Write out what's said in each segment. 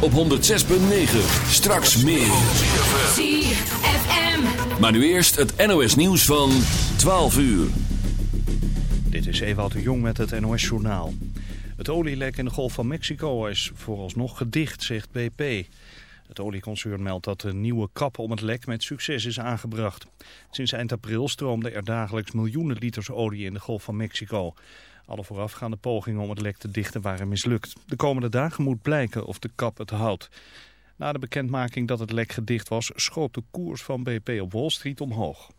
op 106.9. Straks meer. ZFM. Maar nu eerst het NOS nieuws van 12 uur. Dit is Ewout de Jong met het NOS Journaal. Het olielek in de Golf van Mexico is vooralsnog gedicht, zegt BP. Het olieconcern meldt dat een nieuwe kap om het lek met succes is aangebracht. Sinds eind april stroomden er dagelijks miljoenen liters olie in de Golf van Mexico. Alle voorafgaande pogingen om het lek te dichten waren mislukt. De komende dagen moet blijken of de kap het houdt. Na de bekendmaking dat het lek gedicht was, schoot de koers van BP op Wall Street omhoog.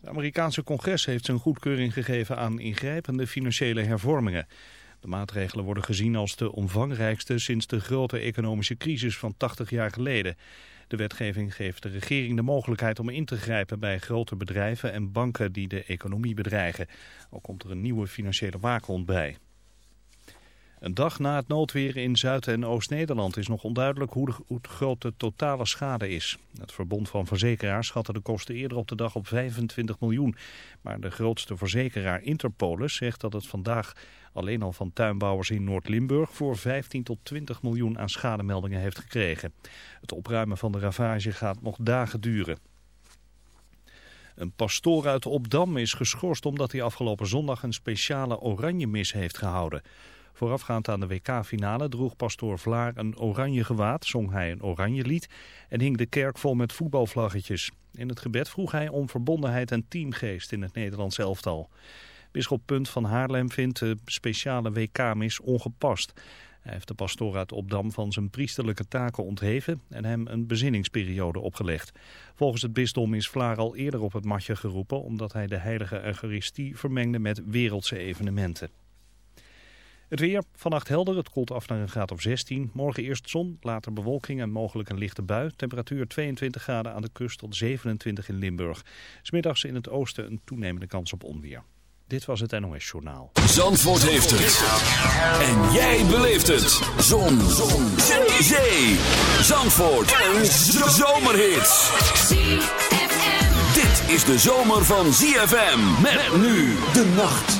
Het Amerikaanse congres heeft zijn goedkeuring gegeven aan ingrijpende financiële hervormingen. De maatregelen worden gezien als de omvangrijkste sinds de grote economische crisis van 80 jaar geleden. De wetgeving geeft de regering de mogelijkheid om in te grijpen bij grote bedrijven en banken die de economie bedreigen. Ook komt er een nieuwe financiële waakhond bij. Een dag na het noodweer in Zuid- en Oost-Nederland is nog onduidelijk hoe, groot de totale schade is. Het Verbond van Verzekeraars schatte de kosten eerder op de dag op 25 miljoen. Maar de grootste verzekeraar Interpolis zegt dat het vandaag alleen al van tuinbouwers in Noord-Limburg voor 15 tot 20 miljoen aan schademeldingen heeft gekregen. Het opruimen van de ravage gaat nog dagen duren. Een pastoor uit Opdam is geschorst omdat hij afgelopen zondag een speciale oranje mis heeft gehouden. Voorafgaand aan de WK-finale droeg pastoor Vlaar een oranje gewaad, zong hij een oranje lied en hing de kerk vol met voetbalvlaggetjes. In het gebed vroeg hij om verbondenheid en teamgeest in het Nederlands elftal. Bisschop Punt van Haarlem vindt de speciale WK-mis ongepast. Hij heeft de pastoor uit Opdam van zijn priesterlijke taken ontheven en hem een bezinningsperiode opgelegd. Volgens het bisdom is Vlaar al eerder op het matje geroepen omdat hij de heilige eucharistie vermengde met wereldse evenementen. Het weer, vannacht helder, het koelt af naar een graad of 16. Morgen eerst zon, later bewolking en mogelijk een lichte bui. Temperatuur 22 graden aan de kust tot 27 in Limburg. Smiddags in het oosten een toenemende kans op onweer. Dit was het NOS Journaal. Zandvoort heeft het. En jij beleeft het. Zon. Zon. Zee. Zee. Zandvoort. Een zomerhit. Dit is de zomer van ZFM. Met nu de nacht.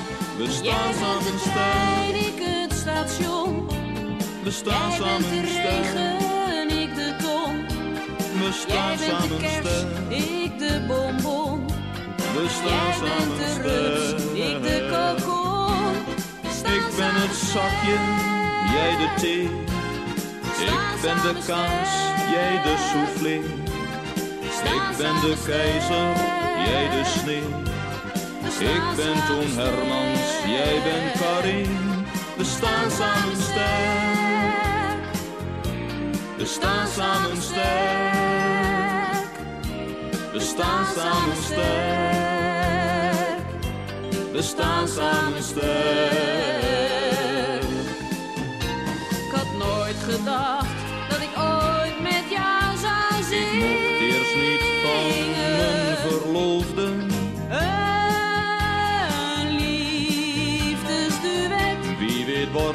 We staan samen trein, ik het station. we staan samen de regen, ik de ton. We Jij staan bent de samen sterk, ik de bonbon. we staan samen de rups, ik de kokon. Ik ben het zakje, jij de thee. Ik ben de kaas, jij de soufflé. Ik ben de keizer, jij de sneeuw. Ik ben Toon Hermans, jij bent Karin. We staan samen sterk. We staan samen sterk. We staan samen sterk. We staan samen sterk. Ik had nooit gedacht dat ik ooit met jou zou Ik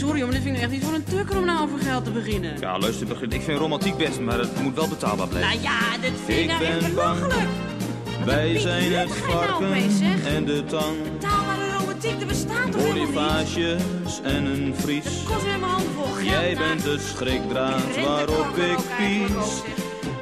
Sorry, maar dit vind ik echt niet voor een tukker om nou over geld te beginnen. Ja, luister, begin- ik vind romantiek best, maar het moet wel betaalbaar blijven. Nou ja, dit vind ik Ik nou echt belachelijk. Wij zijn het nou varken en de tang. Betaalbare romantiek, er bestaat toch helemaal niet? En een vries. Kost weer mijn handen vol geld. Jij bent de schrikdraad waarop ik pies.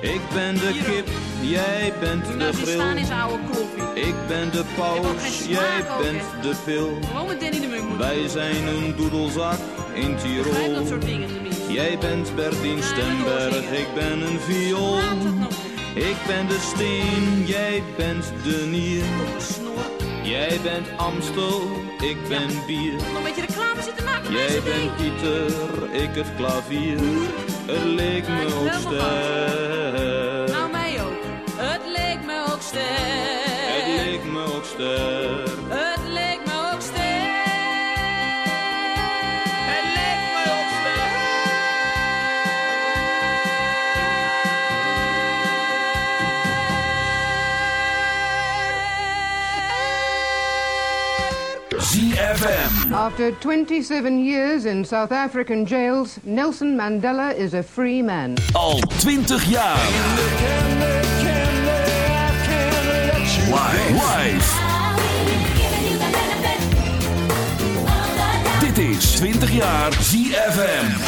Ik ben de kip, jij bent de nou zijn oude koffie. Ik ben de paus, jij bent de pil. Gewoon met Danny de Munk. Wij zijn een doedelzak in Tirol. dat soort dingen tenminste. Jij bent Bertien Stemberg, ik ben een viool. Nog Ik ben de steen, jij bent de nier. Jij bent Amstel, ik ben bier. Nog een beetje reclame zitten maken Jij bent. Pieter, ik het klavier. Het leek me ook sterk. Sterk. Het leek me ook sterk. Het leek me ook sterk. Het leek me ook sterk. ZFM. After 27 years in South African jails, Nelson Mandela is a free man. Al 20 jaar. Dit is 20 jaar ZFM.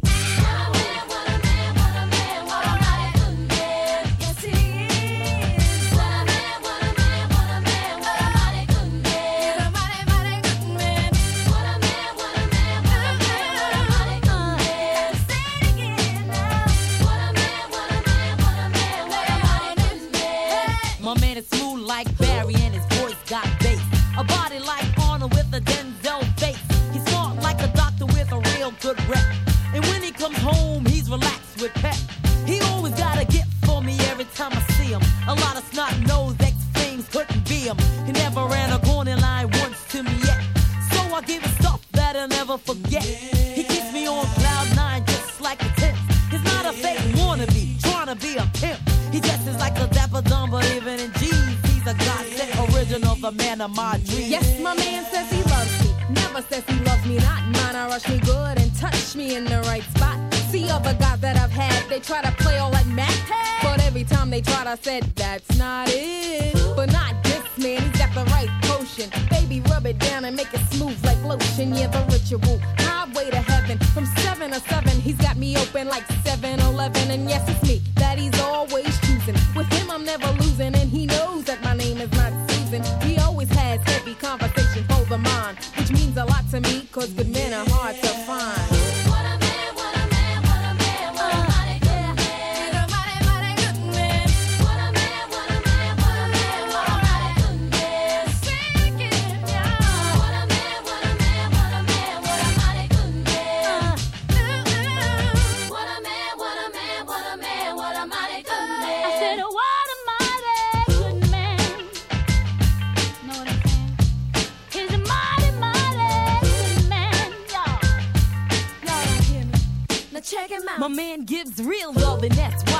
man gives real love, and that's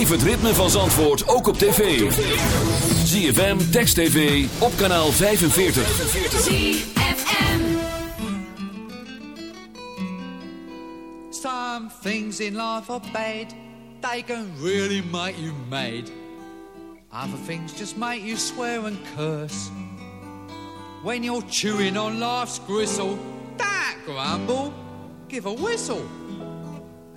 Beleef het ritme van Zandvoort ook op tv. ZFM, Text TV, op kanaal 45. ZFM. Some things in life are bad. They can really make you mad. Other things just make you swear and curse. When you're chewing on life's gristle, don't grumble, give a whistle.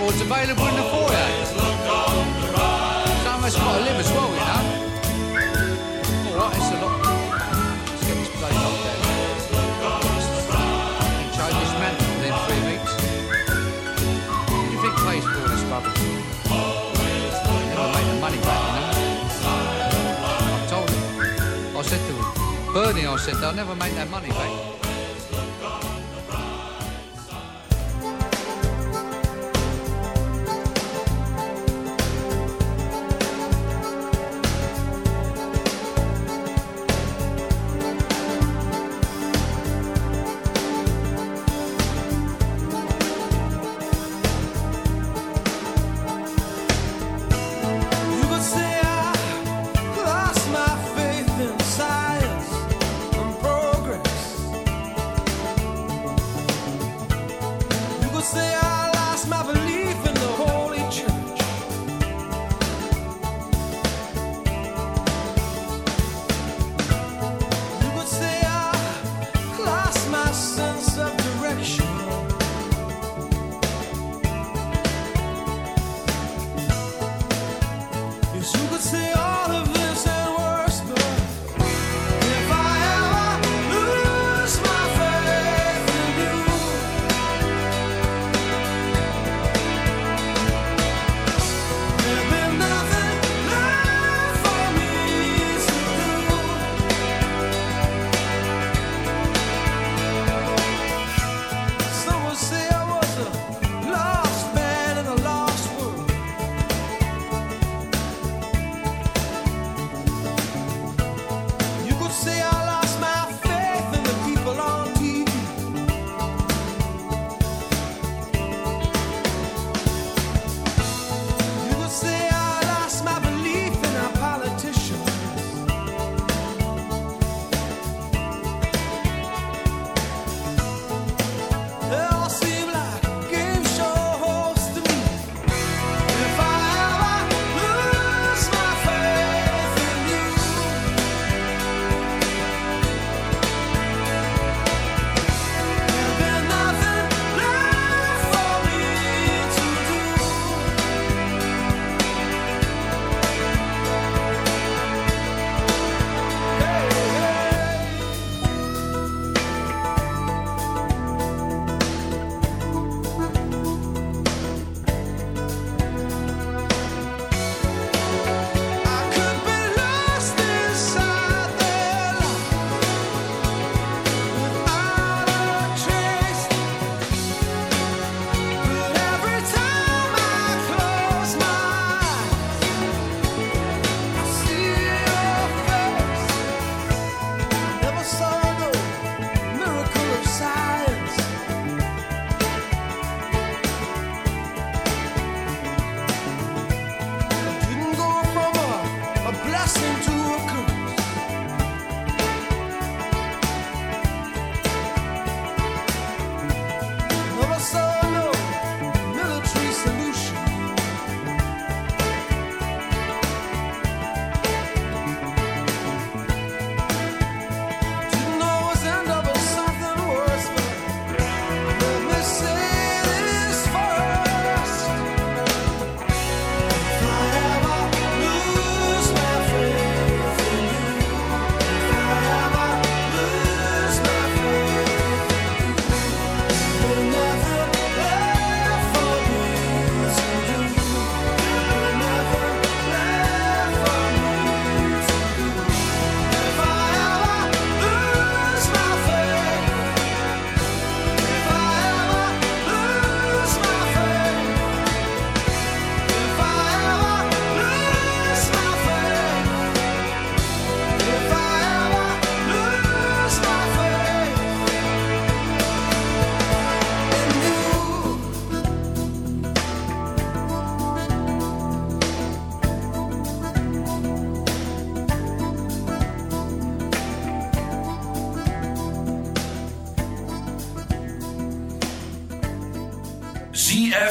This record's available in the foyer. Some of us got to live as well, you know. All right, it's a lot. Let's get this place locked down. And change this mantle within three weeks. What do you think pays for all this rubbish? Never make the money back, you know. I told him. I said to him, Bernie, I said, they'll never make that money back.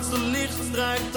Laatste licht strijkt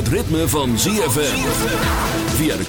Het ritme van ZFM. Via de